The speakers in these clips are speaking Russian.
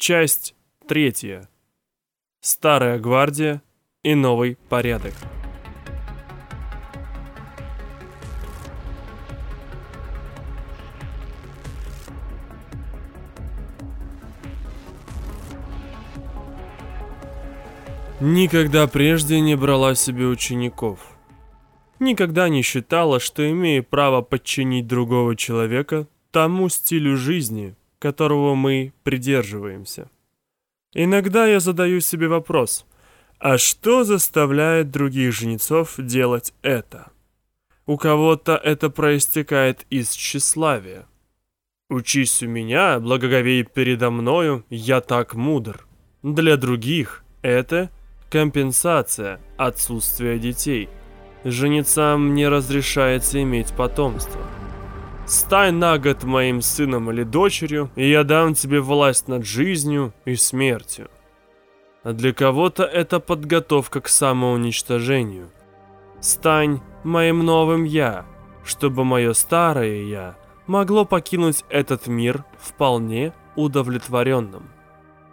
Часть третья. Старая гвардия и новый порядок. Никогда прежде не брала себе учеников. Никогда не считала, что имею право подчинить другого человека тому стилю жизни, которого мы придерживаемся. Иногда я задаю себе вопрос, а что заставляет других жнецов делать это? У кого-то это проистекает из тщеславия. Учись у меня, благоговей передо мною, я так мудр. Для других это компенсация отсутствия детей. Женицам не разрешается иметь потомство. Стань на год моим сыном или дочерью, и я дам тебе власть над жизнью и смертью. А для кого-то это подготовка к самоуничтожению. Стань моим новым «я», чтобы мое старое «я» могло покинуть этот мир вполне удовлетворенным.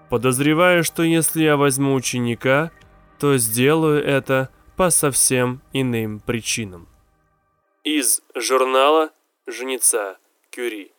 Подозреваю, что если я возьму ученика, то сделаю это по совсем иным причинам. Из журнала жнеца Кюри.